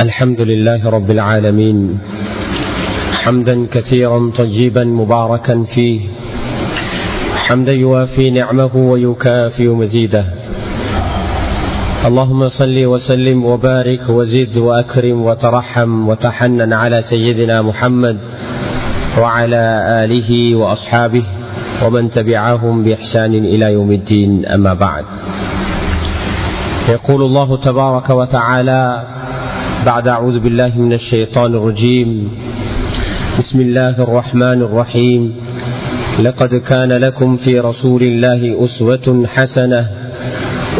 الحمد لله رب العالمين حمدا كثيرا طيبا مباركا فيه حمدا يوافي نعمه ويكافئ مزيده. اللهم صل وسلم وبارك وزد وأكرم وترحم وتحنن على سيدنا محمد وعلى آله وأصحابه ومن تبعهم بإحسان إلى يوم الدين. أما بعد يقول الله تبارك وتعالى بعد أعوذ بالله من الشيطان الرجيم. بسم الله الرحمن الرحيم. لقد كان لكم في رسول الله أسوة حسنة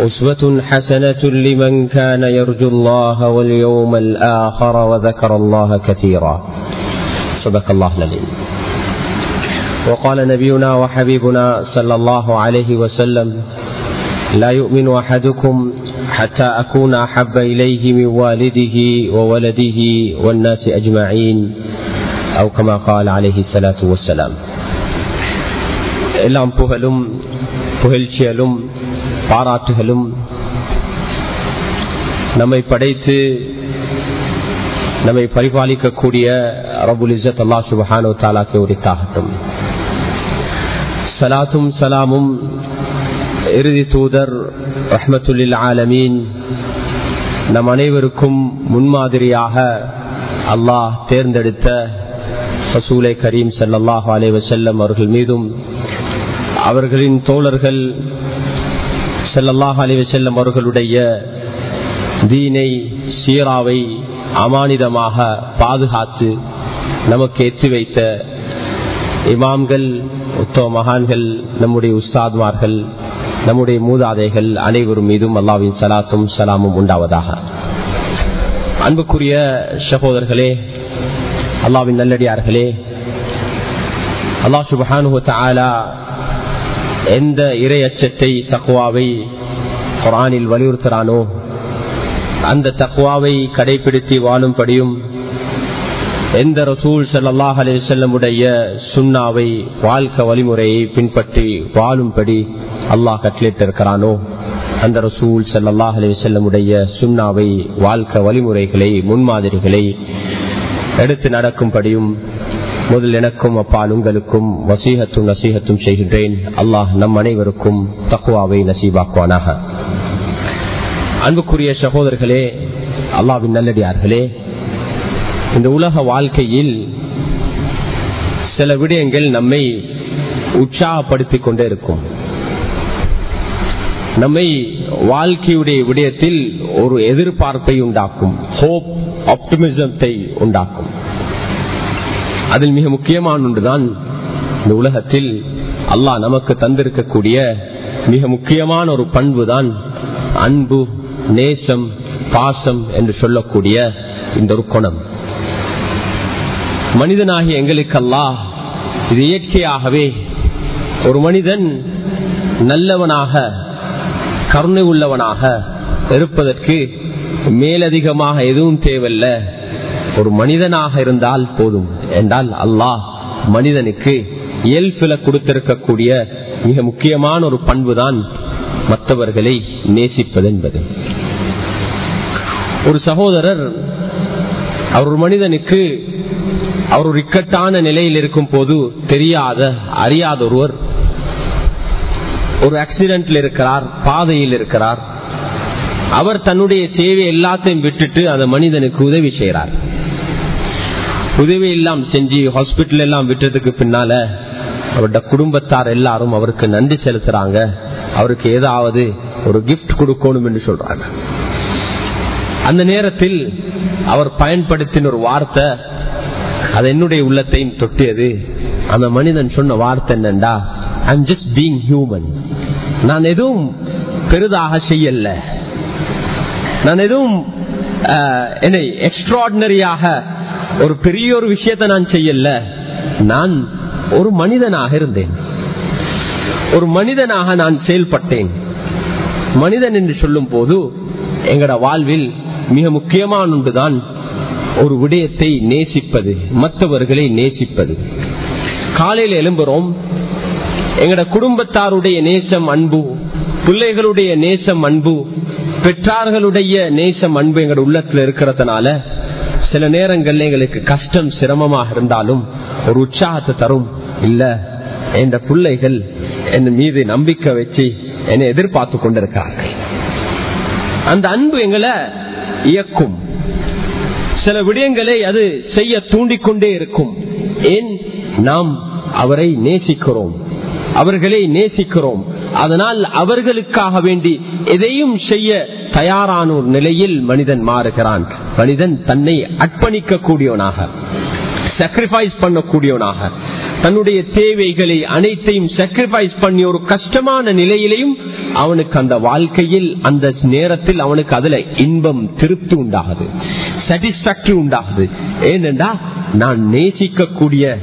أسوة حسنة لمن كان يرجو الله واليوم الآخر وذكر الله كثيرا. صدق الله العليم وقال نبينا وحبيبنا صلى الله عليه وسلم لا يؤمن أحدكم حتى أكون أحب إليه من والده وولده والناس أجمعين أو كما قال عليه الصلاة والسلام எல்லாம் புகழும் புகழ்ச்சியலும் பாராட்டுகளும் நம்மை படைத்து நம்மை பரிபாலிக்கக்கூடிய ரபுல் இசத் அல்லா சுபஹானோ தாலாக்கு உரித்தாகட்டும் சலாத்தும் சலாமும் இறுதி தூதர் ரஹமத்துல்லில் ஆலமீன் நம் அனைவருக்கும் முன்மாதிரியாக அல்லாஹ் தேர்ந்தெடுத்த ரசூலை கரீம் சல்லாஹ் அலே வசல்லம் அவர்கள் மீதும் அவர்களின் தோழர்கள் செல்லல்லாஹ் அலி வசல்லம் அவர்களுடைய தீனை சீராவை அமானிதமாக பாதுகாத்து நமக்கு எத்தி வைத்த இமாம்கள் உத்தவ மகான்கள் நம்முடைய உஸ்தாத்மார்கள் நம்முடைய மூதாதைகள் அனைவரும் மீதும் அல்லாவின் சலாத்தும் சலாமும் உண்டாவதாக. அன்புக்குரிய சகோதரர்களே அல்லாவின் நல்லடியார்களே அல்லா சுபஹானு ஆலா எந்த இறை அச்சத்தை தக்குவாவை குரானில் வலியுறுத்துறானோ அந்த தக்குவாவை கடைபிடித்து வாழும்படியும் எந்த ரசூல் சல்லாஹ் அலி செல்லமுடைய சுண்ணாவை வாழ்க்கை வழிமுறையை பின்பற்றி வாழும்படி அல்லாஹ் கட்டளிட்டிருக்கிறானோ அந்த ரசூல் சல்லாஹ் அலி செல்லமுடைய சுண்ணாவை வாழ்க்கை வழிமுறைகளை முன்மாதிரிகளை எடுத்து நடக்கும்படியும் முதல் எனக்கும் அப்பால் உங்களுக்கும் வசீகத்தும் நசீகத்தும் செய்கின்றேன். அல்லாஹ் நம் அனைவருக்கும் தக்குவாவை நசீபாக்குவானாக. அன்புக்குரிய சகோதரர்களே அல்லாவின் நல்லடியார்களே இந்த உலக வாழ்க்கையில் சில விடயங்கள் நம்மை உற்சாகப்படுத்திக் கொண்டே இருக்கும். நம்மை வாழ்க்கையுடைய விடயத்தில் ஒரு எதிர்பார்ப்பை உண்டாக்கும். ஹோப் ஆப்டிமிசத்தை உண்டாக்கும். அதில் மிக முக்கியமான ஒன்றுதான் இந்த உலகத்தில் அல்லாஹ் நமக்கு தந்திருக்கக்கூடிய மிக முக்கியமான ஒரு பண்பு தான் அன்பு நேசம் பாசம் என்று சொல்லக்கூடிய இந்த ஒரு குணம். மனிதனாகிய எங்களுக்கெல்லாம் இது இயற்கையாகவே ஒரு மனிதன் நல்லவனாக கருணை உள்ளவனாக இருப்பதற்கு மேலதிகமாக எதுவும் தேவையில்ல. ஒரு மனிதனாக இருந்தால் போதும். என்றால் அல்லாஹ் மனிதனுக்கு இயல்பில கொடுத்திருக்கக்கூடிய மிக முக்கியமான ஒரு பண்புதான் மற்றவர்களை நேசிப்பது என்பது. ஒரு சகோதரர் அவர் ஒரு மனிதனுக்கு அவர் ஒரு இக்கட்டான நிலையில் இருக்கும் போது தெரியாத அறியாத ஒருவர் ஒரு ஆக்சிடென்ட்ல இருக்கிறார் பாதையில் இருக்கிறார். அவர் தன்னுடைய சேவை எல்லாத்தையும் விட்டுட்டு அந்த மனிதனுக்கு உதவி செய்யறார் உதவி எல்லாம் செஞ்சு ஹாஸ்பிட்டல் எல்லாம் விட்டதுக்கு பின்னால அவருடைய குடும்பத்தார் எல்லாரும் அவருக்கு நன்றி செலுத்துறாங்க. அவருக்கு ஏதாவது ஒரு கிஃப்ட் கொடுக்கணும் என்று சொல்றாங்க. அந்த நேரத்தில் அவர் பயன்படுத்தின ஒரு வார்த்தை அது என்னுடைய உள்ளத்தையும் தொட்டியது. அந்த மனிதன் சொன்ன வார்த்தை என்னண்டா? ஐம் ஜஸ்ட் பீங் ஹியூமன் நான் எதுவும் பெரிதாக செய்யல. நான் எதுவும் என்னை எக்ஸ்ட்ராடினரியாக ஒரு பெரிய ஒரு விஷயத்தை நான் செய்யல. நான் ஒரு மனிதனாக இருந்தேன். ஒரு மனிதனாக நான் செயல்பட்டேன். மனிதன் என்று சொல்லும் போது எங்கட வாழ்வில் மிக முக்கியமான ஒன்றுதான் ஒரு விடயத்தை நேசிப்பது மற்றவர்களை நேசிப்பது. காலையில் எழும்புறோம். எங்கட குடும்பத்தாருடைய நேசம் அன்பு பிள்ளைகளுடைய நேசம் அன்பு பெற்றார்களுடைய நேசம் அன்பு எங்களோட உள்ளத்துல இருக்கிறதுனால சில நேரங்கள்ல எங்களுக்கு கஷ்டம் சிரமமாக இருந்தாலும் ஒரு உற்சாகத்தை தரும். இல்ல என்ற பிள்ளைகள் என் மீது நம்பிக்கை வச்சு என்னை எதிர்பார்த்து கொண்டிருக்கிறார்கள். அந்த அன்பு எங்களை இயக்கும். சில விடயங்களை அது செய்ய தூண்டிக்கொண்டே இருக்கும். ஏன்? நாம் அவரை நேசிக்கிறோம். அவர்களை நேசிக்கிறோம். அதனால் அவர்களுக்காக வேண்டி எதையும் செய்ய தயாரான ஒரு நிலையில் மனிதன் மாறுகிறான். மனிதன் தன்னை அர்ப்பணிக்க கூடியவனாக சாக்ரிஃபைஸ் பண்ணக்கூடியவனாக. தன்னுடைய தேவைகளை அனைத்தையும் சாக்ரிஃபைஸ் பண்ணி ஒரு கஷ்டமான நிலையிலையும் அவனுக்கு அந்த வாழ்க்கையில் அந்த நேரத்தில் அவனுக்கு அதுல இன்பம் திருப்தி உண்டாகுது. சாட்டிஸ்பாக்டரி உண்டாகுது. ஏனென்றா நான் நேசிக்கக்கூடிய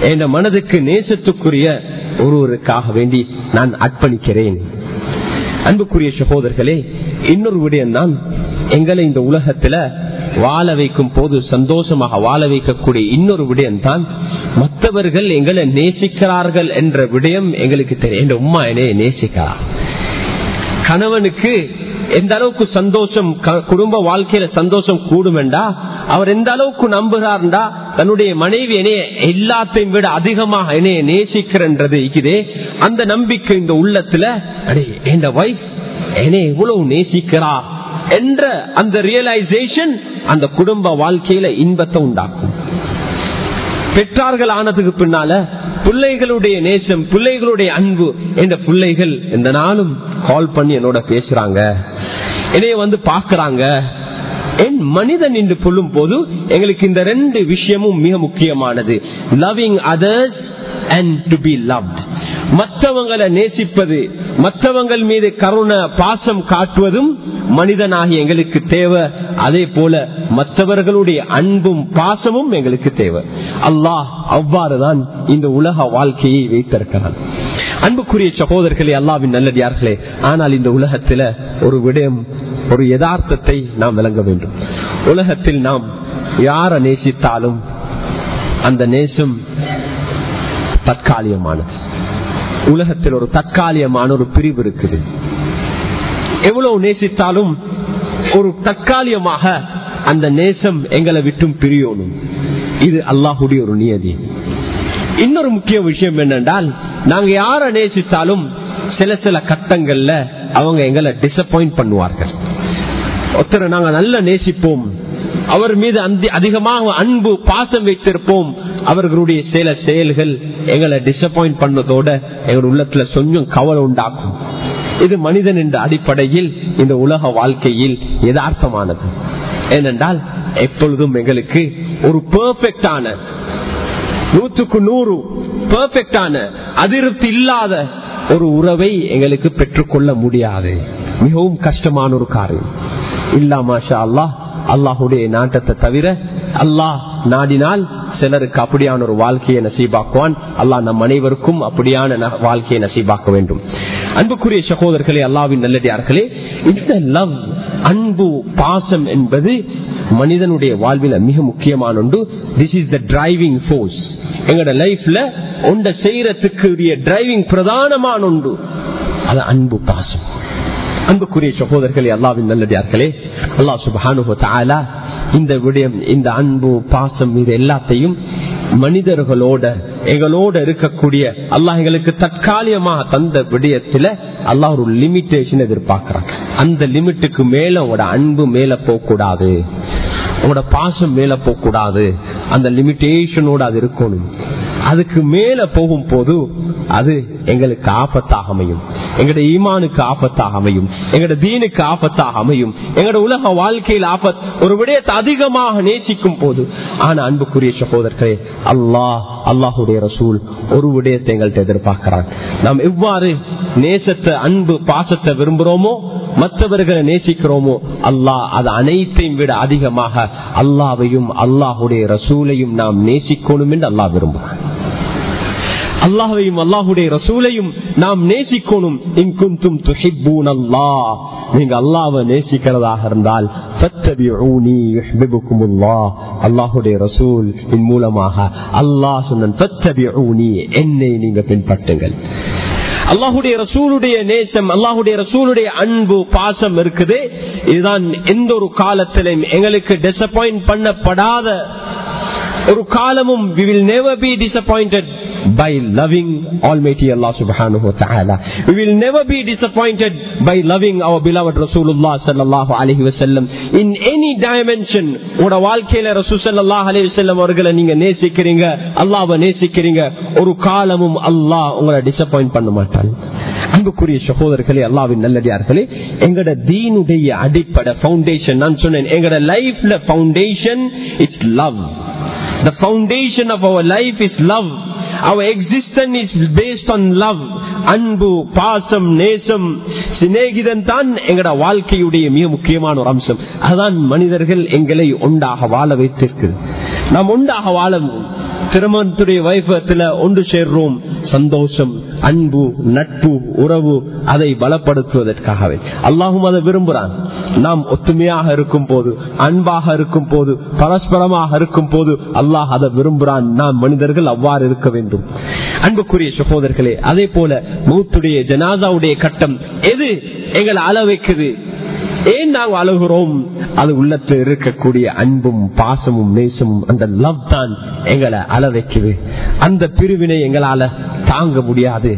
என் மனதுக்கு நேசத்துக்குரிய ஒருவருக்காக வேண்டி நான் அர்ப்பணிக்கிறேன். அன்புக்குரிய சகோதரர்களே இன்னொரு விடயம் தான் எங்களை இந்த உலகத்துல வாழ வைக்கும் போது சந்தோஷமாக வாழ வைக்கக்கூடிய இன்னொரு விடயம் தான் மற்றவர்கள் எங்களை நேசிக்கிறார்கள் என்ற விடயம் எங்களுக்கு தெரியும். என் உமா என்னைய நேசிக்கிறார். கணவனுக்கு எந்த அளவுக்கு சந்தோஷம் குடும்ப வாழ்க்கையில சந்தோஷம் கூடுமெண்டா அவர் எந்த அளவுக்கு நம்புகிறார்டா தன்னுடைய மனைவி என்னைய எல்லாத்தையும் விட அதிகமாக என்னைய நேசிக்கிறன்றது இருக்குதே அந்த நம்பிக்கை இந்த உள்ளத்துல அடே என் வைஃப் என்னை இவ்வளவு நேசிக்கிறா என்ற அந்த ரியலைசேஷன் அந்த குடும்ப வாழ்க்கையில இன்பத்தை உண்டாக்கும். பெற்றார்கள் ஆனதுக்கு பின்னால பிள்ளைகளுடைய நேசம் பிள்ளைகளுடைய அன்பு என்ற பிள்ளைகள் இந்த நாளும் கால் பண்ணி என்னோட பேசுறாங்க. என்னைய வந்து பாக்குறாங்க என் மனிதன் என்று சொல்லும் போது எங்களுக்கு இந்த ரெண்டு விஷயமும் மிக முக்கியமானது. Loving others and to be loved மற்றவங்களை நேசிப்பது மற்றவங்கள் மீது கருண பாசம் காட்டுவதும் மனிதனாகி எங்களுக்கு தேவை. அதே போல மற்றவர்களுடைய அன்பும் பாசமும் எங்களுக்கு தேவை. அல்லாஹ் அவ்வாறுதான் இந்த உலக வாழ்க்கையை வைத்திருக்கிறான். அன்புக்குரிய சகோதரர்களே அல்லாவின் நல்லடியார்களே ஆனால் இந்த உலகத்துல ஒரு விடயம் ஒரு யதார்த்தத்தை நாம் விளங்க வேண்டும். உலகத்தில் நாம் யாரை நேசித்தாலும் அந்த நேசம் தற்காலிகமானது. உலகத்தில் ஒரு தற்காலிகமான ஒரு பிரிவு இருக்குது. எவ்வளவு நேசித்தாலும் ஒரு தற்காலிகமாக அந்த நேசம் எங்களை விட்டும் பிரியணும் இது அல்லாஹுடைய ஒரு நியதி. இன்னொரு முக்கிய விஷயம் என்னென்றால் நாங்க யார நேசித்தாலும் சில சில கட்டங்கள்ல அவங்க எங்களை டிசப்பாயிண்ட் பண்ணுவார்கள். ஒருத்தரை நாங்க நல்ல நேசிப்போம். அவர் மீது அதிகமாக அன்பு பாசம் வைத்திருப்போம். அவர்களுடைய சில செயல்கள் எங்களை டிசப்பாயிண்ட் பண்ணதோட எங்கள் உள்ளத்துல கொஞ்சம் கவலை உண்டாக்கும். இது மனிதன் என்ற அடிப்படையில் இந்த உலக வாழ்க்கையில் யதார்த்தமானது. ஏனென்றால் எப்பொழுதும் எங்களுக்கு ஒரு பெர்ஃபெக்டான நூற்றுக்கு நூறு பெர்ஃபெக்டான அதிருப்தி இல்லாத ஒரு உறவை எங்களுக்கு பெற்றுக்கொள்ள முடியாது. மிகவும் கஷ்டமான ஒரு காரியம். இல்லா மாஷா அல்லாஹ் அல்லாஹுடைய நாட்டத்தை தவிர அல்லாஹ் நாடினால் சிலருக்கு அப்படியான ஒரு வாழ்க்கையை நசீபாக்குவான். அல்லா நம் அனைவருக்கும் அப்படியான வாழ்க்கையை நசீபாக்க வேண்டும். அன்புக்குரிய சகோதரர்களே அல்லாவின் நல்லடியார்களே இந்த லவ் அன்பு பாசம் என்பது மனிதனுடைய வாழ்வில் மிக முக்கியமான ஒன்று. This is the driving force எங்களோட லைஃப்ல ஒன்றை செய்யறதுக்கு டிரைவிங் பிரதானமான ஒன்று. அது அன்பு பாசம். அன்புக்குரிய சகோதரர்களே அல்லாவின் நல்லடியார்களே அல்லா சுபானு இந்த விடயம் இந்த அன்பு பாசம் இது எல்லாத்தையும் மனிதர்களோட எங்களோட இருக்கக்கூடிய அல்லாஹ் எங்களுக்கு தற்காலிகமாக தந்த விடயத்துல அல்லாஹ் ஒரு லிமிட்டேஷன் எதிர்பார்க்கிறாங்க அந்த லிமிட்டுக்கு மேல உங்களோட அன்பு மேல போகக்கூடாது. உங்களோட பாசம் மேல போகக்கூடாது. அந்த லிமிட்டேஷனோட அது இருக்கணும். அதுக்கு மேல போகும் போது அது எங்களுக்கு ஆபத்தாக அமையும். எங்களோட ஈமானுக்கு ஆபத்தாக அமையும். எங்களோட தீனுக்கு ஆபத்தாக அமையும். எங்களோட உலக வாழ்க்கையில் ஆபத் ஒரு விடயத்தை அதிகமாக நேசிக்கும் போது. ஆனா அன்புக்குரிய சகோதரர்களே அல்லாஹ் அல்லாஹுடைய ரசூல் ஒரு விடயத்தை எங்கள்கிட்ட எதிர்பார்க்கிறாங்க நாம் எவ்வாறு நேசத்தை அன்பு பாசத்தை விரும்புகிறோமோ மற்றவர்களை நேசிக்கிறோமோ அல்லாஹ் அது அனைத்தையும் விட அதிகமாக அல்லாவையும் அல்லாஹுடைய ரசூலையும் நாம் நேசிக்கணும் என்று அல்லாஹ் விரும்புகிறான். அல்லாஹையும் அல்லாஹுடைய ரசூலையும் நாம் நேசிக்கணும். இங்குந்தும் துஹிப்பூன் அல்லாஹ் நீங்க அல்லாவை நேசிக்கிறதாக இருந்தால் அல்லாஹுடைய ரசூல் மூலமாக அல்லாஹ் சொன்ன என்னை நீங்க பின்பற்றுங்கள். அல்லாஹுடைய ரசூலுடைய நேசம் அல்லாஹுடைய ரசூலுடைய அன்பு பாசம் இருக்குது. இதுதான் எந்த ஒரு காலத்திலும் எங்களுக்கு டிசப்பாயிண்ட் பண்ணப்படாத ஒரு காலமும். We will never be disappointed by loving Almighty Allah subhanahu wa ta'ala. We will never be disappointed by loving our beloved Rasulullah sallallahu alayhi wa sallam in any dimension. உட வாழ்க்கையில ரசூ sallallahu alayhi wa அவர்களை நீங்க நேசிக்கிறீங்க அல்லாவை நேசிக்கிறீங்க ஒரு காலமும் அல்லாஹ் உங்களை disappoint பண்ண மாட்டான் அன்புக்குரிய சகோதரர்களே அல்லாவின் நல்லடியார்களே எங்கட தீனுடைய அடிப்படை பவுண்டேஷன் நான் சொன்னேன் எங்கட லைஃப்ல foundation it's love The foundation of our life is love. Our existence is based on love. அன்பு பாசம் நேசம் சிநேகிதன் தான் எங்கட வாழ்க்கையுடைய மிக முக்கியமான ஒரு அம்சம் அதுதான் மனிதர்கள் எங்களை உண்டாக வாழ வைத்திருக்கு நாம் உண்டாக வாழ திருமணத்துடைய வைபவத்தில் ஒன்று சேர்றோம். சந்தோஷம் அன்பு நட்பு உறவு அதை பலப்படுத்துவதற்காகவே. அல்லாஹும் அதை விரும்புகிறான் நாம் ஒத்துமையாக இருக்கும் போது அன்பாக இருக்கும் போது பரஸ்பரமாக இருக்கும் போது அல்லாஹ் அதை விரும்புகிறான் நாம் மனிதர்கள் அவ்வாறு இருக்க வேண்டும். அன்புக்குரிய சகோதரர்களே அதே போல மூத்துடைய ஜனாதாவுடைய கட்டம் எது? எங்களை அள வைக்குது ஏன் நாங்கள் அழுகிறோம்? அது உள்ளத்தில் இருக்கக்கூடிய அன்பும் பாசமும் நேசமும் அந்த லவ் தான் எங்களை அள வைக்குது. அந்த பிரிவினை எங்களால தாங்க முடியாது.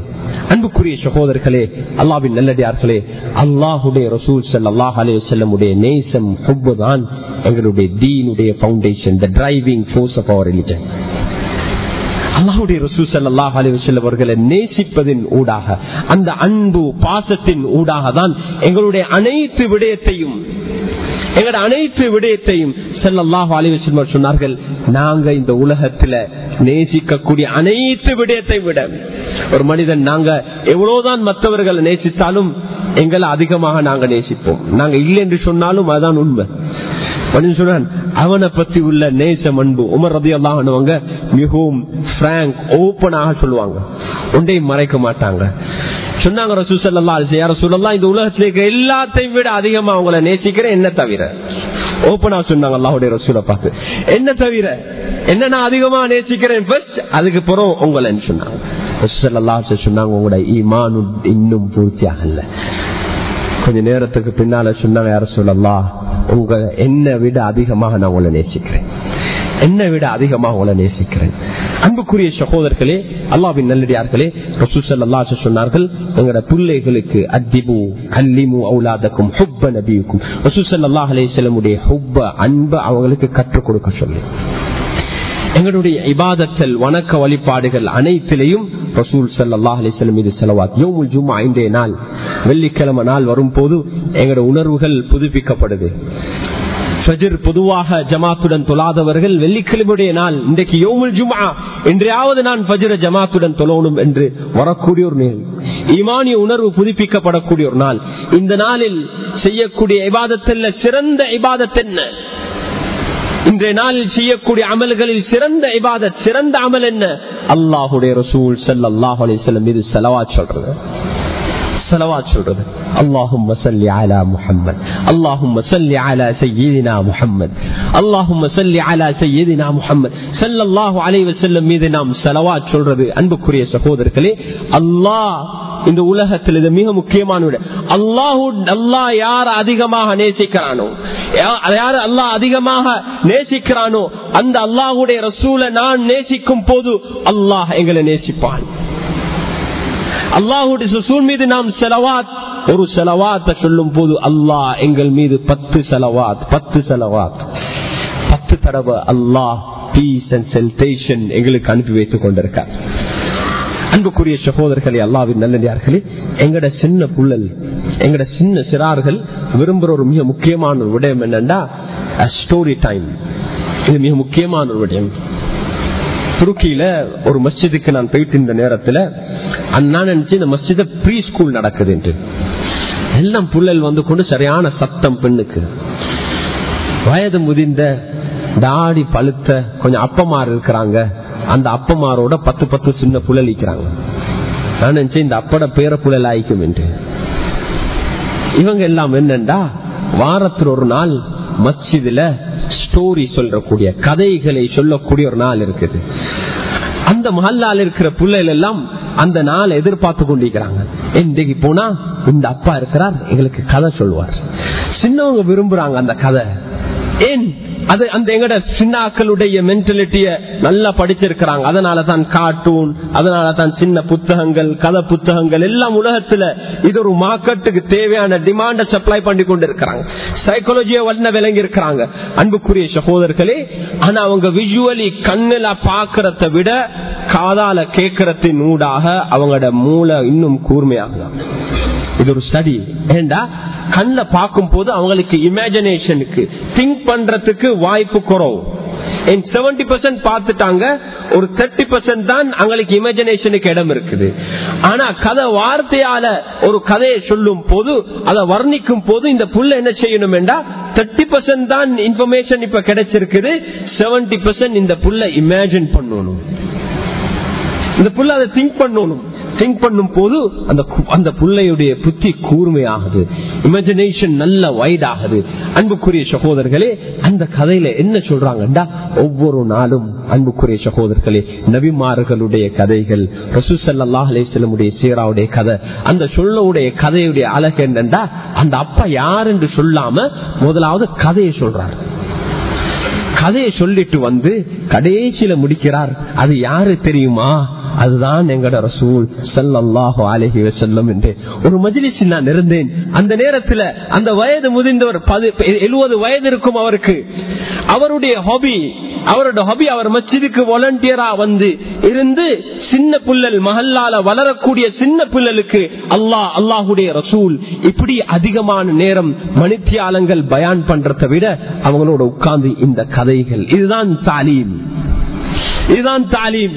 அன்புக்குரிய சகோதரர்களே அல்லாவின் நல்லடியார்களே அல்லாஹுடைய ரசூல் சல் அல்லாஹ் அலே செல்லமுடைய நேசம் ஹுப்பு தான் எங்களுடைய தீனுடைய foundation the driving force of our religion அல்லாஹுடைய ரசூல் சல்லாஹ் அவர்களை நேசிப்பதின் ஊடாக அந்த அன்பு பாசத்தின் ஊடாக தான் எங்களுடைய அனைத்து விடயத்தையும் எங்களோட அனைத்து விடயத்தையும் செல்லல்லாஹ் அலிவசல் சொன்னார்கள் நாங்க இந்த உலகத்துல நேசிக்கக்கூடிய அனைத்து விடயத்தை விட ஒரு மனிதன் நாங்க எவ்வளவுதான் மற்றவர்களை நேசித்தாலும் எங்களை அதிகமாக நாங்க நேசிப்போம். நாங்க இல்லை என்று சொன்னாலும் அதுதான் உண்மை. சொன்னான் அவனை பத்தி உள்ள நேசம் அன்பு. உமர் ரதி அல்லாஹ் மிகவும் பிராங்க் ஓப்பனாக சொல்லுவாங்க. ஒன்றையும் மறைக்க மாட்டாங்க. சொன்னாங்க ரசூசல்லா ரசூலல்லா இந்த உலகத்தில் இருக்க எல்லாத்தையும் விட அதிகமா அவங்கள நேசிக்கிறேன். என்ன தவிர? ஓப்பனா சொன்னாங்க அல்லாஹுடைய ரசூலை பார்த்து. என்ன தவிர? என்ன நான் அதிகமா நேசிக்கிறேன்? ஃபர்ஸ்ட் அதுக்கு பிறகு உங்களை சொன்னாங்க. ரசூசல்லா சொன்னாங்க உங்களோட ஈமான் இன்னும் பூர்த்தி ஆகல கொஞ்ச நேரத்துக்கு பின்னால சொன்னாங்க யார சொல்லலாம் உங்க என்ன விட அதிகமாக நான் உங்களை நேசிக்கிறேன். என்னை விட அதிகமாக உங்களை நேசிக்கிறேன். அன்புக்குரிய சகோதரர்களே அல்லாவின் நல்லடியார்களே சொன்னார்கள் எங்களோட பிள்ளைகளுக்கு அத்திபு அல்லிமு அவுலாதக்கும் ஹுப்ப நபியுக்கும். ரசூசல்லா அலே செல்லமுடைய ஹுப்ப அன்ப அவங்களுக்கு கற்றுக் கொடுக்க சொல்லி. எங்களுடைய இபாதத்தல் வணக்க வழிபாடுகள் அனைத்திலையும் ரசூல் சல்லாஹ் அலிஸ்லம் மீது செலவாத். யோமுல் ஜும்மா இன்றைய நாள் வெள்ளிக்கிழமை நாள் வரும்போது எங்களோட உணர்வுகள் புதுப்பிக்கப்படுது. ஃபஜர் பொதுவாக ஜமாத்துடன் தொழாதவர்கள் வெள்ளிக்கிழமையுடைய நாள் இன்றைக்கு யோமுல் ஜுமா என்றையாவது நான் ஃபஜர ஜமாத்துடன் தொழணும் என்று வரக்கூடிய ஒரு நாள் ஈமானிய உணர்வு புதுப்பிக்கப்படக்கூடிய ஒரு நாள். இந்த நாளில் செய்யக்கூடிய இபாதத்தில் சிறந்த இபாதத் என்ன? இன்றைய நாளில் செய்யக்கூடிய அமல்களில் சிறந்த இபாத சிறந்த அமல் என்ன? அல்லாஹுடைய ரசூல் செல் அல்லாஹ் அலிசல்லம் இது செலவா சொல்றது. செலவா சொல்றது. மீது செலவா சொல்றது. அன்புக்குரிய சகோதரர்களே அல்லாஹ் இந்த உலகத்தில் இது மிக முக்கியமான அல்லாஹு அல்லாஹ் யார் அதிகமாக நேசிக்கிறானோ யார் அல்லாஹ் அதிகமாக நேசிக்கிறானோ அந்த அல்லாஹுடைய ரசூலை நான் நேசிக்கும் போது அல்லாஹ் எங்களை நேசிப்பான். அல்லாஹுடைய ரசூல் மீது நாம் செலவாத் ஒரு செலவாத்தை சொல்லும் போது அல்லாஹ் எங்கள் மீது பத்து செலவாத் பத்து செலவாத். பத்து தடவை அல்லாஹ் பீஸ் அண்ட் செல்டேஷன் எங்களுக்கு அனுப்பி வைத்துக் கொண்டிருக்கார். அன்புக்குரிய சகோதரர்களே அல்லாவின் நல்லடியார்களே எங்கட சின்ன புள்ளல் எங்கட சின்ன சிறார்கள் விரும்புற ஒரு மிக முக்கியமான ஒரு விடயம் என்னன்னா ஸ்டோரி டைம் இது மிக முக்கியமான ஒரு விடயம். துருக்கியில ஒரு மஸ்ஜிதுக்கு நான் போயிட்டு இருந்த நேரத்துல அண்ணா நினைச்சு இந்த மஸ்ஜித ப்ரீ ஸ்கூல் நடக்குது என்று. எல்லாம் புள்ளல் வந்து கொண்டு சரியான சத்தம் பெண்ணுக்கு. வயது முதிர்ந்த தாடி பழுத்த கொஞ்சம் அப்பமார் இருக்கிறாங்க. அந்த அப்பமாரோட பத்து பத்து சின்ன புழலிக்கிறாங்க நான் நினைச்சேன் இந்த அப்பட பேர புழல் ஆயிக்கும் என்று. இவங்க எல்லாம் என்னண்டா? வாரத்தில் ஒரு நாள் மஸ்ஜிதுல ஸ்டோரி சொல்லக்கூடிய கதைகளை சொல்லக்கூடிய ஒரு நாள் இருக்குது. அந்த மஹல்லால் இருக்கிற பிள்ளைகள் எல்லாம் அந்த நாள் எதிர்பார்த்து கொண்டிருக்கிறாங்க. இன்றைக்கு போனா இந்த அப்பா இருக்கிறார் எங்களுக்கு கதை சொல்லுவார். சின்னவங்க விரும்புறாங்க அந்த கதை. ஏன்? அது அந்த எங்கட சின்னாக்களுடைய மென்டாலிட்டிய நல்லா படிச்சிருக்கிறாங்க. அதனால தான் கார்ட்டூன் அதனால தான் சின்ன புத்தகங்கள் கதை புத்தகங்கள் எல்லாம் உலகத்துல இது ஒரு மார்க்கெட்டுக்கு தேவையான டிமாண்ட சப்ளை பண்ணி கொண்டு இருக்கிறாங்க சைக்காலஜிய வல்ல விளங்கி இருக்கிறாங்க அன்புக்குரிய சகோதரர்களே ஆனா அவங்க விஜுவலி கண்ணுல பாக்குறத விட காதால கேட்கறதின் ஊடாக அவங்களோட மூளை இன்னும் கூர்மையாகலாம் இது ஒரு ஸ்டடி ஏண்டா? கண்ண பார்க்கும் போது அவங்களுக்கு இமேஜினேஷனுக்கு திங்க் பண்றதுக்கு வாய்ப்பு குறவு. செவன்டி பர்சன்ட் பார்த்துட்டாங்க ஒரு தேர்ட்டி பர்சன்ட் தான் அவங்களுக்கு இமேஜினேஷனுக்கு இடம் இருக்குது. ஆனா கதை வார்த்தையால ஒரு கதையை சொல்லும் போது அதை வர்ணிக்கும் போது இந்த புள்ள என்ன செய்யணும் என்றா தேர்ட்டி பர்சன்ட் தான் இன்ஃபர்மேஷன் இப்ப கிடைச்சிருக்குது செவன்டி பர்சன்ட் இந்த புள்ள இமேஜின் பண்ணணும். இந்த புள்ள அதை திங்க் பண்ணணும். திங்க் பண்ணும் போது அந்த அந்த பிள்ளையுடைய புத்தி கூர்மையாகுது. இமேஜினேஷன் நல்ல வைட் ஆகுது அன்புக்குரிய சகோதரர்களே அந்த கதையில என்ன சொல்றாங்கடா ஒவ்வொரு நாளும் அன்புக்குரிய சகோதரர்களே நபிமார்களுடைய கதைகள் ரசூசல்லாஹ் அலிஸ்லமுடைய சீராவுடைய கதை அந்த சொல்லவுடைய கதையுடைய அழகு என்னண்டா? அந்த அப்பா யார் என்று சொல்லாம முதலாவது கதையை சொல்றாரு. கதையை சொல்லிட்டு வந்து கடைசியில முடிக்கிறார். அது யாரு தெரியுமா? அதுதான் எங்கட ரசூல் சல்லாஹு அலஹி வசல்லம் என்று. ஒரு மஜிலிசில் நான் இருந்தேன். அந்த நேரத்தில் அந்த வயது முதிர்ந்தவர் எழுபது வயது இருக்கும் அவருக்கு. அவருடைய ஹாபி அவரோட ஹாபி அவர் மச்சிதுக்கு வாலண்டியரா வந்து இருந்து சின்ன புள்ளல் மஹல்லால வளரக்கூடிய சின்ன புள்ளலுக்கு அல்லாஹ் அல்லாஹுடைய ரசூல் இப்படி அதிகமான நேரம் மணித்தியாலங்கள் பயான் பண்றதை விட அவங்களோட உட்கார்ந்து இந்த கதைகள். இதுதான் தாலீம். இதுதான் தாலீம்.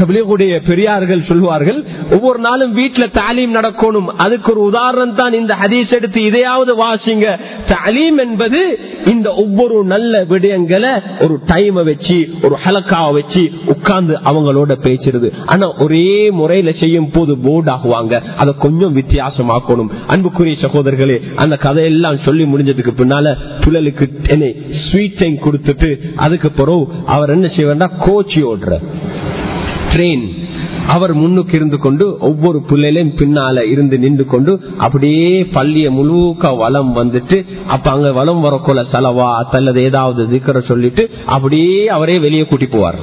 தபிலியுடைய பெரியார்கள் சொல்லுவார்கள் ஒவ்வொரு நாளும் வீட்டுல தாலீம் நடக்கணும். அதுக்கு ஒரு உதாரணம் தான் இந்த ஹதீஸ் எடுத்து இதையாவது வாசிங்க. தாலீம் என்பது இந்த ஒவ்வொரு நல்ல விடயங்களை ஒரு டைமை வச்சு ஒரு ஹலக்காவை வச்சு உட்கார்ந்து அவங்களோட பேசுறது. ஆனா ஒரே முறையில செய்யும் போது போர்ட் ஆகுவாங்க. அதை கொஞ்சம் வித்தியாசமாக்கணும். அன்புக்குரிய சகோதரர்களே அந்த கதையெல்லாம் சொல்லி முடிஞ்சதுக்கு பின்னால புழலுக்கு என்னை ஸ்வீட் டைம் கொடுத்துட்டு அதுக்கு பிறகு அவர் என்ன செய்வார்னா கோச்சி ஓடுற ட்ரெயின் அவர் முன்னுக்கு இருந்து கொண்டு ஒவ்வொரு புள்ளையிலும் பின்னால இருந்து நின்று கொண்டு அப்படியே பள்ளிய முழுக்க வளம் வந்துட்டு அப்ப அங்க வளம் வரக்குள்ள செலவா அல்லது ஏதாவது திக்கரை சொல்லிட்டு அப்படியே அவரே வெளியே கூட்டி போவார்.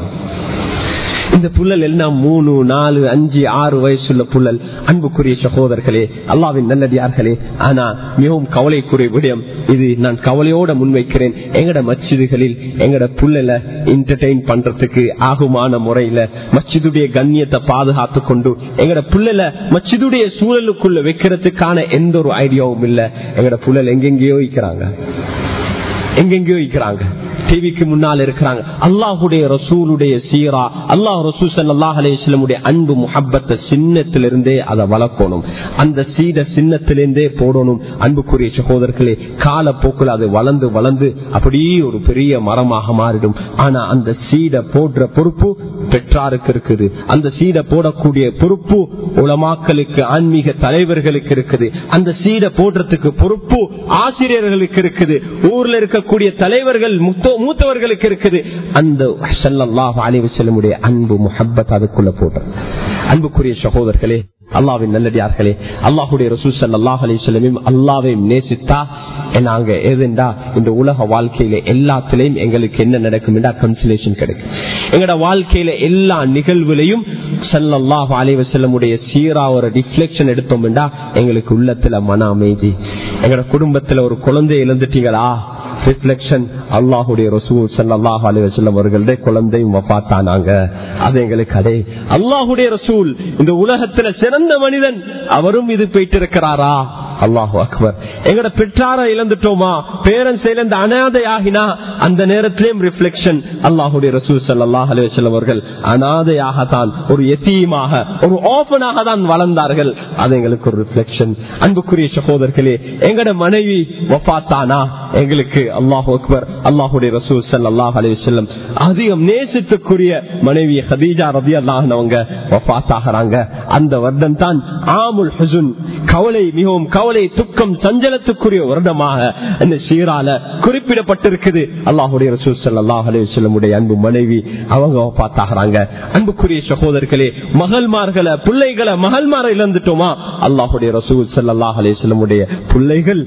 இந்த புள்ளல் எல்லாம் மூணு நாலு அஞ்சு ஆறு வயசுள்ள புள்ளல். அன்புக்குரிய சகோதரர்களே அல்லாவின் நல்லடியார்களே ஆனா மிகவும் கவலைக்குரிய விடயம் இது நான் கவலையோட முன்வைக்கிறேன். எங்கட மச்சிதுகளில் எங்கட புள்ளல என்டர்டெயின் பண்றதுக்கு ஆகுமான முறையில மச்சிதுடைய கண்ணியத்தை பாதுகாத்து கொண்டு எங்கட புள்ளல மச்சிதுடைய சூழலுக்குள்ள வைக்கிறதுக்கான எந்த ஒரு ஐடியாவும் இல்ல. எங்கட புள்ளல் எங்கெங்கேயோ வைக்கிறாங்க எங்கெங்கயோ இருக்கிறாங்க. டிவிக்கு முன்னால் இருக்கிறாங்க. அல்லாஹுடைய ரசூலுடைய சீரா அல்லாஹ் ரசூல் அல்லாஹ் அலேஸ்லமுடைய அன்பு முஹப்பத்தை சின்னத்திலிருந்தே அதை வளர்க்கணும். அந்த சீத சின்னத்திலிருந்தே போடணும். அன்புக்குரிய சகோதரர்களே காலப்போக்கில் அது வளர்ந்து வளர்ந்து அப்படியே ஒரு பெரிய மரமாக மாறிடும். ஆனா அந்த சீட போடுற பொறுப்பு பெற்றாருக்கு இருக்குது. அந்த சீட போடக்கூடிய பொறுப்பு உலமாக்களுக்கு ஆன்மீக தலைவர்களுக்கு இருக்குது. அந்த சீட போடுறதுக்கு பொறுப்பு ஆசிரியர்களுக்கு இருக்குது. ஊர்ல இருக்க இருக்கக்கூடிய தலைவர்கள் மூத்தவர்களுக்கு இருக்குது. அந்த அலிவசல்லமுடைய அன்பு முஹப்பத் அதுக்குள்ள போடுற அன்புக்குரிய சகோதரர்களே அல்லாவின் நல்லடியார்களே அல்லாஹுடைய ரசூசல் அல்லாஹ் அலிஸ்லமையும் அல்லாவையும் நேசித்தா நாங்க எதுண்டா இந்த உலக வாழ்க்கையில எல்லாத்திலையும் எங்களுக்கு என்ன நடக்கும் கன்சலேஷன் கிடைக்கும். எங்களோட வாழ்க்கையில எல்லா நிகழ்வுலையும் சல்லாஹ் அலிவசல்லமுடைய சீரா ஒரு ரிஃப்ளெக்ஷன் எடுத்தோம்டா எங்களுக்கு உள்ளத்துல மன அமைதி. எங்களோட குடும்பத்துல ஒரு குழந்தை இழந்துட்டீங்களா ரிஃப்ளெக்ஷன் அல்லாஹுடைய ரசூல் சல்லாஹ் அலிவசல்லம் அவர்களுடைய குழந்தையும் வப்பாத்தானாங்க அது எங்களுக்கு அடே. அல்லாஹுடைய ரசூல் இந்த உலகத்துல சிறந்த மனிதன் அவரும் இது போயிட்டு இருக்கிறாரா அல்லாஹு அக்பர். எங்கட பெற்றார இழந்துட்டோமா? பேரன்ஸ் இழந்த அனாதை ஆகினா அந்த நேரத்திலேயும் ரிஃப்ளெக்ஷன் அல்லாஹுடைய ரசூல் சல்லாஹ் அலிவசல்லம் அவர்கள் அனாதையாக தான் ஒரு எத்தியமாக ஒரு ஓபனாக தான் வளர்ந்தார்கள். அது எங்களுக்கு ஒரு ரிஃப்ளெக்ஷன் அன்புக்குரிய சகோதரர்களே எங்கட மனைவி வப்பாத்தானா எங்களுக்கு அல்லாஹு அக்பர் அல்லாஹுடைய ரசூல் சல்லாஹ் அலிவசல்லம் அதிகம் நேசித்துக்குரிய மனைவி ஹதீஜா ரதி அல்லாஹ் அல்லாஹனவங்க வஃத்தாகிறாங்க அந்த வருடம் தான் ஆமுல் ஹசுன் கவலை மிகவும் கவலை துக்கம் சஞ்சலத்துக்குரிய வருடமாக அந்த சீரால குறிப்பிடப்பட்டிருக்குது. அல்லாஹுடைய ரசூல் ஸல்லல்லாஹு அலைஹி அன்பு மனைவி அவங்க பார்த்தாகிறாங்க அன்புக்குரிய சகோதரர்களே மகள்மார்களை பிள்ளைகளை மகள்மாரை இழந்துட்டோமா? அல்லாஹுடைய ரசூல் ஸல்லல்லாஹு அலைஹி பிள்ளைகள்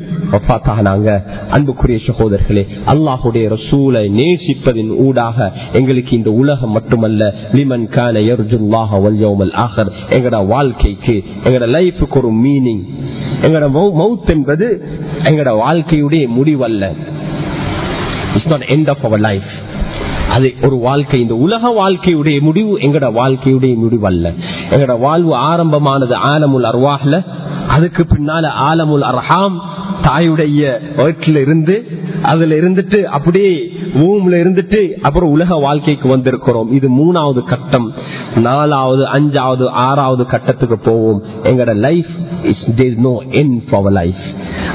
பார்த்தாங்க அன்புக்குரிய சகோதரர்களே அல்லாஹுடைய ரசூலை நேசிப்பதின் ஊடாக எங்களுக்கு இந்த உலகம் மட்டுமல்ல. லிமன் கான யர்ஜுல்லாஹ வல்யோமல் ஆகர் ஆஹர் எங்கட வாழ்க்கைக்கு எங்கட லைஃபுக்கு ஒரு மீனிங் எங்கட மவுத் என்பது எங்கட வாழ்க்கையுடைய முடிவல்ல. It's not end of our life அது ஒரு வாழ்க்கை. இந்த உலக வாழ்க்கையுடைய முடிவு எங்கட வாழ்க்கையுடைய முடிவு அல்ல எங்கட வாழ்வு ஆரம்பமானது ஆனமுல் அர்வாஹ்ல. அதுக்கு பின்னால ஆலமுல் அர்ஹாம் தாயுடைய வயிற்றுல இருந்து அதுல இருந்துட்டு அப்படியே ஊம்ல இருந்துட்டு அப்புறம் உலக வாழ்க்கைக்கு வந்திருக்கிறோம். இது மூணாவது கட்டம். நாலாவது அஞ்சாவது ஆறாவது கட்டத்துக்கு போவோம். எங்கட life is no end for life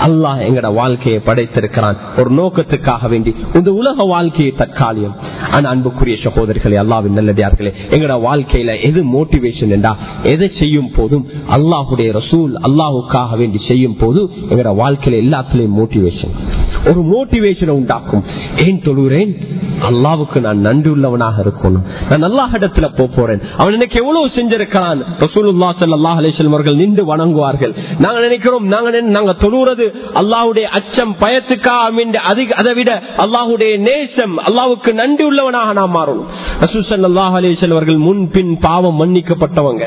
அல்லாஹ் எங்கட வாழ்க்கையை படைத்திருக்கிறான். ஒரு நோக்கத்துக்காக வேண்டி. இந்த உலக வாழ்க்கையை தற்காலியம் ஆனா அன்புக்குரிய சகோதரர்களே அல்லாவின் நல்லதார்களே எங்கட வாழ்க்கையில எது மோட்டிவேஷன் என்றா எதை செய்யும் போதும் அல்லாஹுடைய ரசூல் அல்லாஹுக்காக வேண்டி செய்யும் போது எங்கட வாழ்க்கையில எல்லாத்திலையும் மோட்டிவேஷன் ஒரு மோட்டிவேஷனை உண்டாக்கும். ஏன் தொழுகிறேன்? அல்லாவுக்கு நான் நன்றி உள்ளவனாக இருக்கணும். நான் அல்லாஹ் இடத்துல போறேன். அவன் எனக்கு எவ்வளவு செஞ்சிருக்கிறான்? ரசூலுல்லா சல்லாஹ் அலிஸ்லம் அவர்கள் நின்று வணங்குவார்கள். நாங்க நினைக்கிறோம் நாங்க நாங்க தொழுகிறது அல்லாஹுடைய அச்சம் பயத்துக்காக அதிக அதை விட அல்லாஹுடைய நேசம் அல்லாவுக்கு நன்றி உள்ளவனாக நாம் மாறணும். ரசூல் சல்லாஹ் அலிஸ்லம் முன்பின் பாவம் மன்னிக்கப்பட்டவங்க.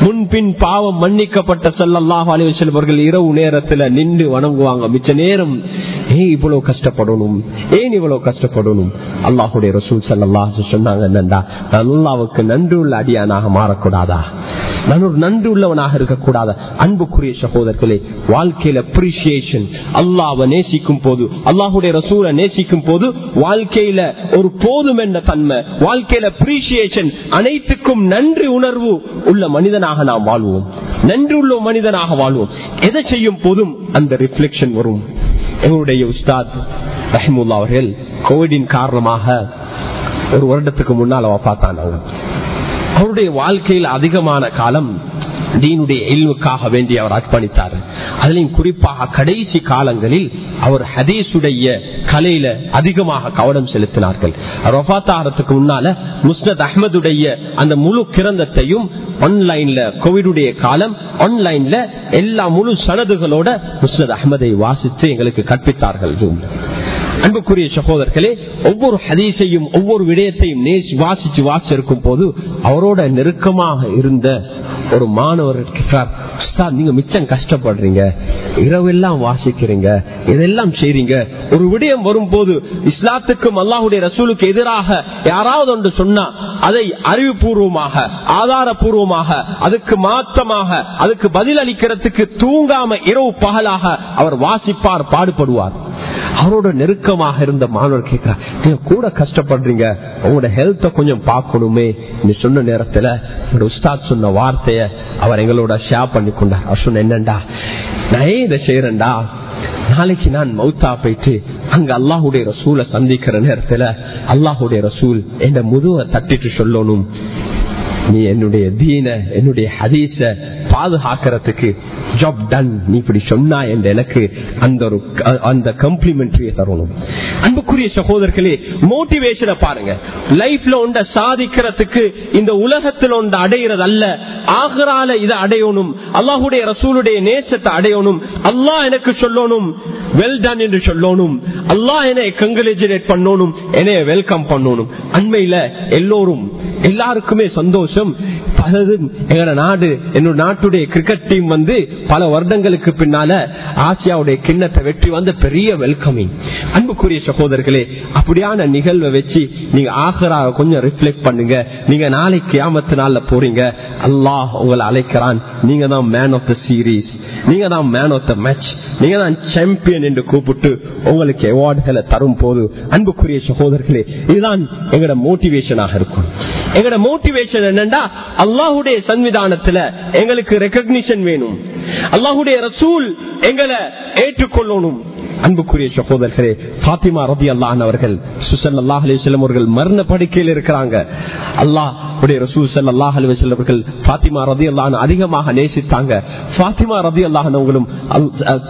முன்பின் பாவம் மன்னிக்கப்பட்ட சல்லாஹ் அலிவசல் அவர்கள் இரவு நேரத்துல நின்று வணங்குவாங்க. மிச்ச நேரம் ஏன் இவ்வளவு கஷ்டப்படணும். ஏன் இவ்வளவு கஷ்டப்படணும்? அல்லாஹுடைய ரசூல் சல்லாஹ் சொன்னாங்க என்னண்டா அல்லாவுக்கு நன்றி உள்ள அடியானாக மாறக்கூடாதா? நன்றி உள்ளவனாக இருக்கக்கூடாத அன்புக்குரிய சகோதரர்களே வாழ்க்கையில அப்ரிசியேஷன் அல்லாவை நேசிக்கும் போது அல்லாஹுடைய ரசூலை நேசிக்கும் போது வாழ்க்கையில ஒரு போதும் என்ற தன்மை வாழ்க்கையில அப்ரிசியேஷன் அனைத்துக்கும் நன்றி உணர்வு உள்ள மனிதனாக நாம் வாழ்வோம். நன்றி உள்ள மனிதனாக வாழ்வோம். எதை செய்யும் போதும் அந்த ரிஃப்ளெக்ஷன் வரும். எங்களுடைய உஸ்தாத் ரஹிமுல்லா அவர்கள் கோவிடின் காரணமாக ஒரு வருடத்துக்கு முன்னால் அவ பார்த்தாங்க அவருடைய வாழ்க்கையில் அதிகமான காலம் தீனுடைய எல்வுக்காக வேண்டி அவர் அர்ப்பணித்தார். அதிலையும் குறிப்பாக கடைசி காலங்களில் அவர் ஹதீசுடைய கலையில அதிகமாக கவனம் செலுத்தினார்கள். ரொபாத்தாரத்துக்கு முன்னால முஸ்னத் அஹமதுடைய அந்த முழு கிரந்தத்தையும் ஆன்லைன்ல கோவிடுடைய காலம் ஆன்லைன்ல எல்லா முழு சனதுகளோட முஸ்னத் அஹமதை வாசித்து எங்களுக்கு கற்பித்தார்கள். அன்புக்குரிய சகோதரர்களே ஒவ்வொரு ஹதீஸையும் ஒவ்வொரு விடயத்தையும் நேசி வாசிச்சு வாசிச்சிருக்கும் போது அவரோட நெருக்கமாக இருந்த ஒரு மாணவர் நீங்க மிச்சம் கஷ்டப்படுறீங்க இரவெல்லாம் வாசிக்கிறீங்க இதெல்லாம் செய்றீங்க? ஒரு விடயம் வரும்போது இஸ்லாத்துக்கும் அல்லாஹுடைய ரசூலுக்கு எதிராக யாராவது ஒன்று சொன்னா அதை அறிவுபூர்வமாக ஆதாரபூர்வமாக அதுக்கு மாற்றமாக அதுக்கு பதில் அளிக்கிறதுக்கு தூங்காம இரவு பகலாக அவர் வாசிப்பார் பாடுபடுவார். அவரோட நெருக்கமாக இருந்த மாணவர் கேட்கிறார் நீங்க கூட கஷ்டப்படுறீங்க உங்களோட ஹெல்த்த கொஞ்சம் பார்க்கணுமே. நீ சொன்ன நேரத்துல உஸ்தாத் சொன்ன வார்த்தைய அவர் எங்களோட ஷேர் பண்ணி கொண்டார் அவர் சொன்ன என்னண்டா? நான் ஏன் இதை செய்யறேன்டா நாளைக்கு நான் மௌத்தா போயிட்டு அங்க அல்லாஹுடைய ரசூலை சந்திக்கிற நேரத்துல அல்லாஹுடைய ரசூல் என் முதுவை தட்டிட்டு சொல்லணும். நீ என்னுடைய தீன என்னுடைய ஹதீச பாதுகாக்கிறதுக்கு ஜாப் டன் நீ இப்படி சொன்னா என்று எனக்கு அந்த ஒரு அந்த கம்ப்ளிமெண்ட்ரியை தரணும். அன்புக்குரிய சகோதரர்களே மோட்டிவேஷனை பாருங்க. லைஃப்ல ஒன்ற சாதிக்கிறதுக்கு இந்த உலகத்தில் ஒன்று அடையிறது அல்ல ஆகரால இதை அடையணும். அல்லாஹுடைய ரசூலுடைய நேசத்தை அடையணும். அல்லாஹ் எனக்கு சொல்லணும். வெல் டன் என்று சொல்லணும். அல்லாஹ் என்னை கங்குலேஜுலேட் பண்ணணும். என்னைய வெல்கம் பண்ணணும். அண்மையில எல்லோரும் எல்லாருக்குமே சந்தோஷம். பலதும் எங்களோட நாடு என்னோட நாட்டுடைய கிரிக்கெட் டீம் வந்து பல வருடங்களுக்கு பின்னால ஆசியாவுடைய கிண்ணத்தை வெற்றி வந்த பெரிய வெல்கமிங் அன்புக்குரிய சகோதரர்களே அப்படியான நிகழ்வை வச்சு நீங்க ஆகராக கொஞ்சம் ரிஃப்ளெக்ட் பண்ணுங்க. நீங்க நாளைக்கு கியாமத்து நாள்ல போறீங்க. அல்லாஹ் உங்களை அழைக்கிறான். நீங்க தான் மேன் ஆஃப் த சீரீஸ் நீங்க தான் மேன் ஆஃப் த மேட்ச் நீங்க தான் சாம்பியன் என்று கூப்பிட்டு உங்களுக்கு அவார்டுகளை தரும் போது அன்புக்குரிய சகோதரர்களே இதுதான் எங்களோட மோட்டிவேஷனாக இருக்கும். எங்களோட மோட்டிவேஷன் என்னன்னா அல்லாஹுடைய சன்விதானத்துல எங்களுக்கு ரெக்கக்னிஷன் வேணும். அல்லாஹுடைய ரசூல் எங்களை ஏற்றுக்கொள்ளணும். அன்புக்குரிய சகோதரர்களே பாத்திமா ரபி அல்லாஹ் அவர்கள் சுசல் அல்லாஹ் அலிசல்லம் அவர்கள் மரண படுக்கையில் இருக்கிறாங்க. அல்லாஹ் உடைய ரசூ சல் அல்லாஹ் அலுவலம் அவர்கள் பாத்திமா ரபி அல்லாஹ் அதிகமாக நேசித்தாங்க. பாத்திமா ரபி அல்லாஹன் அவங்களும்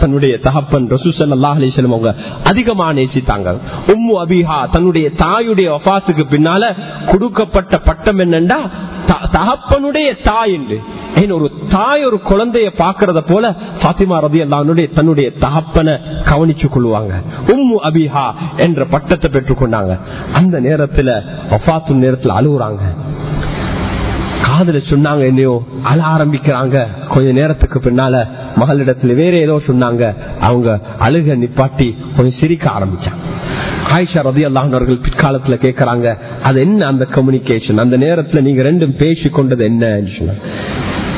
தன்னுடைய தகப்பன் ரசூ சல் அல்லாஹ் அலிசல்லம் அவங்க அதிகமாக நேசித்தாங்க. உம்மு அபிஹா தன்னுடைய தாயுடைய வபாத்துக்கு பின்னால கொடுக்கப்பட்ட பட்டம் என்னண்டா? தகப்பனுடைய தாய் என்று. ஒரு தாய் ஒரு குழந்தைய பாக்குறத போல பாத்திமா ரதி அல்லானுடைய தன்னுடைய தகப்பனை கவனிச்சு கொள்வாங்க. உம்மு அபிஹா என்ற பட்டத்தை பெற்றுக்கொண்டாங்க அந்த நேரத்துல வஃபாத்து நேரத்துல அழுகுறாங்க. காதல சொன்னாங்க என்னையோ அழ ஆரம்பிக்கிறாங்க. கொஞ்ச நேரத்துக்கு பின்னால மகளிடத்துல வேற ஏதோ சொன்னாங்க. அவங்க அழுக நிப்பாட்டி கொஞ்சம் சிரிக்க ஆரம்பிச்சாங்க. ஆயிஷா ரதி அல்லாஹர்கள் பிற்காலத்துல கேட்கறாங்க அது என்ன அந்த கம்யூனிகேஷன் அந்த நேரத்துல நீங்க ரெண்டும் பேசி கொண்டது என்ன சொன்னாங்க.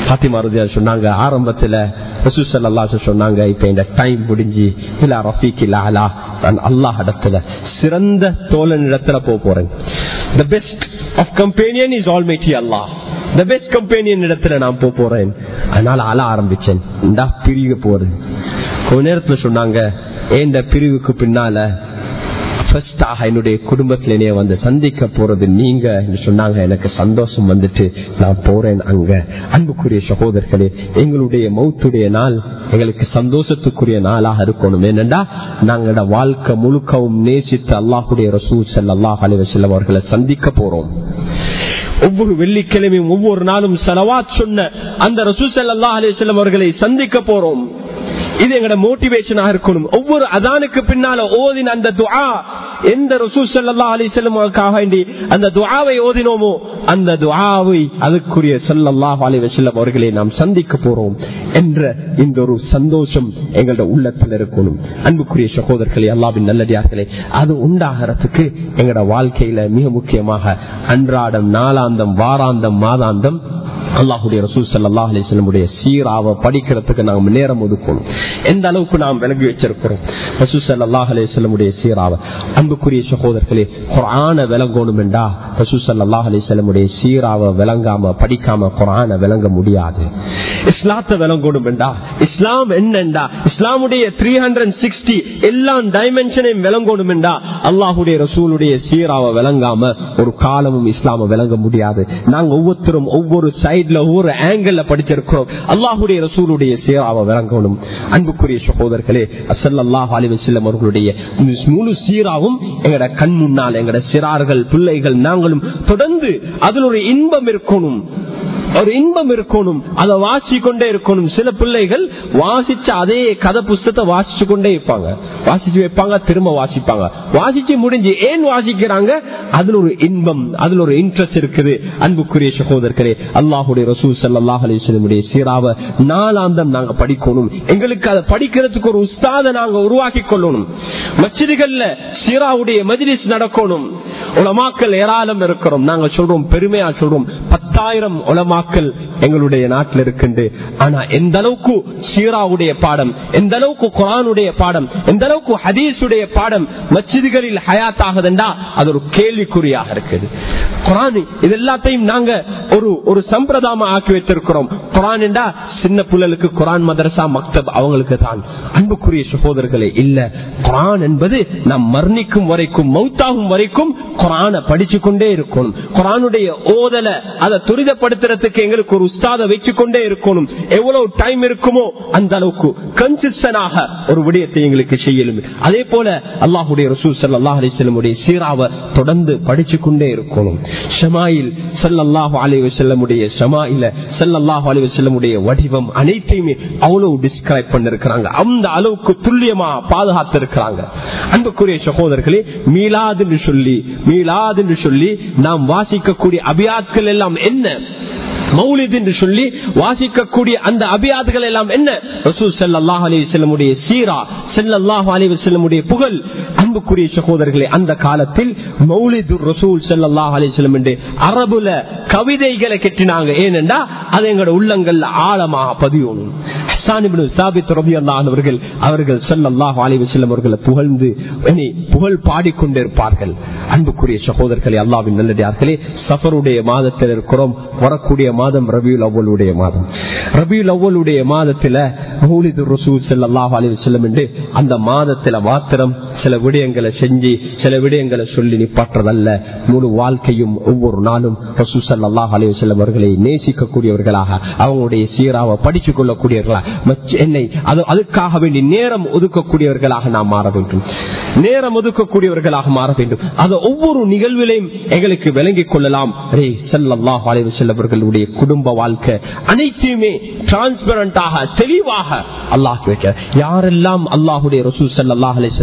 பாத்திமா ரதியா சொன்னாங்க ஆரம்பத்துல ரசூசல்லா சொன்னாங்க இப்ப இந்த டைம் முடிஞ்சு இல்ல ரஃபீக் இல்ல அலா. நான் அல்லாஹ் இடத்துல சிறந்த தோழன் இடத்துல போக போறேன். The best of companion is Almighty Allah the best கம்பெனியின் இடத்துல நான் போக போறேன். அதனால அழ ஆரம்பிச்சேன். இந்தா பிரிவு போறது கொஞ்ச நேரத்துல சொன்னாங்க இந்த பிரிவுக்கு பின்னால ஃபர்ஸ்டாக என்னுடைய குடும்பத்திலேயே வந்து சந்திக்க போறது நீங்க. சொன்னாங்க. எனக்கு சந்தோஷம் வந்துட்டு நான் போறேன் அங்க. அன்புக்குரிய சகோதரர்களே எங்களுடைய மௌத்துடைய நாள் எங்களுக்கு சந்தோஷத்துக்குரிய நாளாக இருக்கணும். என்னண்டா நாங்களோட வாழ்க்கை முழுக்கவும் நேசித்து அல்லாஹுடைய ரசூல் செல்லாஹ் அலைவசல்லம் அவர்களை சந்திக்க போறோம். ஒவ்வொரு வெள்ளிக்கிழமையும் ஒவ்வொரு நாளும் செலவாத் சொன்ன அந்த ரசூசல் அல்லாஹ் அலிசல்லம் அவர்களை சந்திக்க போறோம். இது எங்கட மோட்டிவேஷனாக இருக்கணும். ஒவ்வொரு அதானுக்கு பின்னால ஓதின் அந்த துஆ எந்த ரசூல் சல்லா அலிசல்லமுக்காக வேண்டி அந்த துஆவை ஓதினோமோ அந்த துஆவை அதுக்குரிய சல்லல்லாஹ் அலி வசல்லம் அவர்களை நாம் சந்திக்க போறோம் என்ற இந்த ஒரு சந்தோஷம் எங்களோட உள்ளத்தில் இருக்கணும். அன்புக்குரிய சகோதரர்களே அல்லாவின் நல்லடியார்களே அது உண்டாகிறதுக்கு எங்களோட வாழ்க்கையில மிக முக்கியமாக அன்றாடம் நாளாந்தம் வாராந்தம் மாதாந்தம் அல்லாஹுடைய ரசூல் சல்லா அலிஸ்லமுடைய சீராவை படிக்கிறதுக்கு நாம் நேரம் ஒதுக்கணும் எந்த அளவுக்கு நாம் விளங்கி வச்சிருக்கிறோம்? ரசூல் சல்லாஹ் அலிஸ்லமுடைய சீராவை. அன்புக்குரிய சகோதரர்களே குரான விளங்கணும் என்றா ரசூல் சல்லாஹ் அலிஸ்லமுடைய சீராவை விளங்காம படிக்காம குரான விளங்க முடியாது? இஸ்லாத்தை விளங்கணும் என்றா இஸ்லாம் என்னண்டா? இஸ்லாமுடைய த்ரீ ஹண்ட்ரட் சிக்ஸ்டி எல்லா டைமென்ஷனையும் விளங்கணும் என்றா அல்லாஹுடைய ரசூலுடைய சீராவை விளங்காம ஒரு காலமும் இஸ்லாம விளங்க முடியாது. நாங்கள் ஒவ்வொருத்தரும் ஒவ்வொரு சைட்ல ஒவ்வொரு ஆங்கிள் படிச்சிருக்கிறோம். அல்லாஹுடைய ரசூலுடைய சீராவை விளங்கணும். அன்புக்குரிய சகோதரர்களே அசல்லாஹ் அலிவசல்லம் அவர்களுடைய முழு சீராவும் எங்கட கண் முன்னால் எங்கட சிறார்கள் பிள்ளைகள் நாங்களும் தொடர்ந்து அதில் ஒரு இன்பம் இருக்கணும். ஒரு இன்பம் இருக்கணும். அதை வாசிக்கொண்டே இருக்கணும். சில பிள்ளைகள் வாசிச்ச அதே கதை புஸ்தத்தை வாசிச்சு கொண்டே இருப்பாங்க. வாசிச்சு வைப்பாங்க திரும்ப வாசிப்பாங்க. வாசிச்சு முடிஞ்சு ஏன் வாசிக்கிறாங்க? அதுல ஒரு இன்பம் அதுல ஒரு இன்ட்ரெஸ்ட் இருக்குது. அன்புக்குரிய சகோதரர்களே அல்லாஹுடைய ரசூல் சல்லாஹ் அலிஸ்லமுடைய சீராவை நாலாந்தம் நாங்க படிக்கணும். எங்களுக்கு அதை படிக்கிறதுக்கு ஒரு உஸ்தாத நாங்க உருவாக்கி கொள்ளணும். மச்சிதிகள்ல சீராவுடைய மஜிலிஸ் நடக்கணும். உலமாக்கள் ஏராளம் இருக்கிறோம். நாங்க சொல்றோம் பெருமையா சொல்றோம். பத்தாயிரம் உலமாக்கள் எங்களுடைய நாட்டில் இருக்கின்ற ஆனா எந்த அளவுக்கு சீராவுடைய பாடம் எந்த அளவுக்கு குரானுடைய பாடம் எந்த அளவுக்கு ஹதீஸுடைய பாடம் மச்சிதிகளில் ஹயாத் ஆகுதுண்டா அது ஒரு கேள்விக்குறியாக இருக்குது. குரான் இது எல்லாத்தையும் நாங்க ஒரு ஒரு சம்பிரதாயமா ஆக்கி வைத்திருக்கிறோம் குரான் என்றா சின்ன புள்ளலுக்கு குரான் மதரசா மக்தப் அவங்களுக்கு தான். அன்புக்குரிய சகோதரர்களே இல்ல குரான் என்பது நாம் மர்ணிக்கும் வரைக்கும் மௌத்தாகும் வரைக்கும் குரானை படிச்சு கொண்டே இருக்கணும். குரானுடைய ஓதல அதை துரிதப்படுத்துறதுக்கு எங்களுக்கு ஒரு உஸ்தாத வச்சு கொண்டே இருக்கணும். எவ்வளவு டைம் இருக்குமோ அந்த அளவுக்கு கன்சிஸ்டனாக ஒரு விடயத்தை எங்களுக்கு செய்ய செய்யலும் அதே போல அல்லாஹுடைய ரசூல் சல்லாஹ் அலிஸ்லமுடைய சீராவை தொடர்ந்து படிச்சு கொண்டே இருக்கணும். ஷமாயில் சல்லல்லாஹு அலி வசல்லமுடைய ஷமாயில சல்லல்லாஹு அலி வசல்லமுடைய வடிவம் அனைத்தையுமே அவ்வளவு டிஸ்கிரைப் பண்ணிருக்கிறாங்க. அந்த அளவுக்கு துல்லியமா பாதுகாத்து இருக்கிறாங்க அன்புக்குரிய சகோதரர்களே மீளாது என்று சொல்லி மீளாது என்று சொல்லி நாம் வாசிக்கக்கூடிய அபியாத்கள் எல்லாம் என்ன? மௌலித் என்று சொல்லி வாசிக்கக்கூடிய அந்த அபியாதுகள் எல்லாம் என்ன? ரசூல் செல்லாஹ் அலி செல்லமுடைய சீரா செல்லாஹ் அலி செல்லமுடைய புகழ். அன்புக்குரிய சகோதரர்களே அந்த காலத்தில் மௌலிது ரசூல் செல்லாஹ் அலி செல்லம் என்று அரபுல கவிதைகளை கெட்டினாங்க. ஏனென்றா அது எங்களோட உள்ளங்கள்ல ஆழமாக பதியணும். ஹஸ்ஸான் இப்னு சாபித் அவர்கள் அவர்கள் ஸல்லல்லாஹு அலைஹி செல்லம் அவர்களை புகழ்ந்து இனி புகழ் பாடிக்கொண்டிருப்பார்கள் அன்புக்குரிய சகோதரர்களே அல்லாவின் நல்லடியார்களே சஃபருடைய மாதத்தில் இருக்கிறோம் வரக்கூடிய மாதம் ரபியுல் அவ்வளுடைய மாதம். ரபியுல் அவ்வளுடைய மாதத்துல மௌலிது ரசூல் செல்லாஹ் அலி வஸல்லம் என்று அந்த மாதத்துல மாத்திரம் சில விடயங்களை செஞ்சு சில விடயங்களை சொல்லி நிப்பாற்றதல்ல முழு வாழ்க்கையும் ஒவ்வொரு நாளும் ரசூல் ஸல்லல்லாஹு அவர்களை நேசிக்கக்கூடியவர்களாக அவங்களுடைய சீராவை படிச்சு கொள்ளக்கூடியவர்களாக என்னை அது- அதுக்காக வேண்டி நேரம் ஒதுக்கக்கூடியவர்களாக நாம் மாற வேண்டும். நேரம் ஒதுக்கக்கூடியவர்களாக மாற வேண்டும். அது ஒவ்வொரு நிகழ்விலையும் எங்களுக்கு விளங்கிக் கொள்ளலாம். ரே ஸல்லல்லாஹு அலைஹி வஸல்லம் குடும்ப வாழ்க்கை அனைத்தையுமே டிரான்ஸ்பரண்டாக தெளிவாக அல்லாஹ் யாரெல்லாம் அல்லாஹுடைய ரசூல் ஸல்லல்லாஹு அலைஹி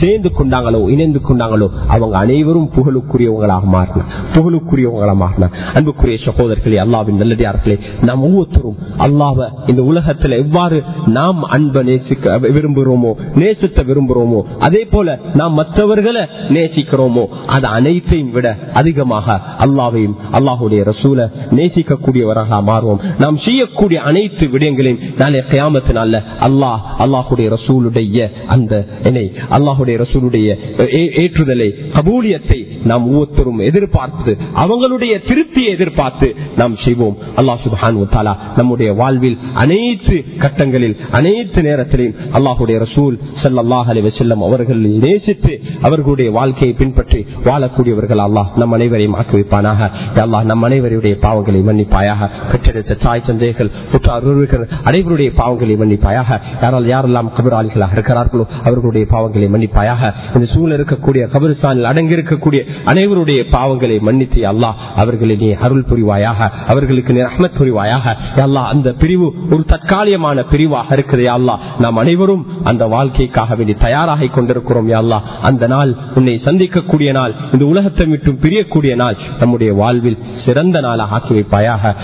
சேர்ந்து கொண்டாங்களோ இணைந்து கொண்டாங்களோ அவங்க அனைவரும் புகழுக்குரியவங்களாக மாறின புகழுக்குரியவங்களாக மாறின. அன்புக்குரிய சகோதரர்களே அல்லாவின் நல்லடியார்களே நாம் ஒவ்வொருத்தரும் அல்லாவ இந்த உலகத்துல எவ்வாறு நாம் அன்பை நேசிக்க விரும்புகிறோமோ நேசித்த விரும்புகிறோமோ அதே போல நாம் மற்றவர்களை நேசிக்கிறோமோ அது அனைத்தையும் விட அதிகமாக அல்லாவையும் அல்லாஹுடைய ரசூல நேசிக்கக்கூடியவராக மாறுவோம். நாம் செய்யக்கூடிய அனைத்து விடயங்களையும் நாளை கயாமத்தினால அல்லாஹ் அல்லாஹுடைய ரசூலுடைய அந்த என்னை அல்லாஹுடைய ரசூலுடைய ஏற்றுதலை கபூலியத்தை நாம் ஒவ்வொருத்தரும் எதிர்பார்த்து அவங்களுடைய திருப்தியை எதிர்பார்த்து நாம் செய்வோம். அல்லாஹ் சுப்ஹானஹு நம்முடைய வாழ்வில் அனைத்து கட்டங்களில் அனைத்து நேரத்திலையும் அல்லாஹுடைய ரசூல் சல்லாஹ் அலி வசல்லம் அவர்களை நேசித்து அவர்களுடைய வாழ்க்கையை பின்பற்றி வாழக்கூடியவர்கள் அல்லாஹ் நம் அனைவரையும் ஆக்குவிப்பானாக அல்லாஹ் நம் அனைவருடைய பாவங்களை மன்னிப்பாயாக. பெற்றெடுத்த தாய் தந்தைகள் குற்றார் அனைவருடைய பாவங்களை மன்னிப்பாயாக. யாரால் யாரெல்லாம் கபராளிகளாக இருக்கிறார்களோ அவர்களுடைய பாவங்களை மன்னிப்பாயாக. இந்த சூழல் இருக்கக்கூடிய கபரிஸ்தானில் அடங்கியிருக்கக்கூடிய அனைவருடைய பாவங்களை மன்னித்து அல்லாஹ் அவர்களை நீ அருள் புரிவாயாக அவர்களுக்கு நீ அஹமத் புரிவாயாக. அல்லாஹ் அந்த பிரிவு ஒரு தற்காலிகமான பிரிவாக இருக்கிறது அல்லாஹ். நாம் அனைவரும் அந்த வாழ்க்கைக்காக வேண்டி தயாராகி கொண்டிருக்கிறோம் யா அந்த நாள் உன்னை சந்திக்கக்கூடிய நாள் இந்த உலகத்தை விட்டும் பிரியக்கூடிய நாள் நம்முடைய வாழ்வில் சிறந்த நாளாக ஆக்கி வைப்பாயாக.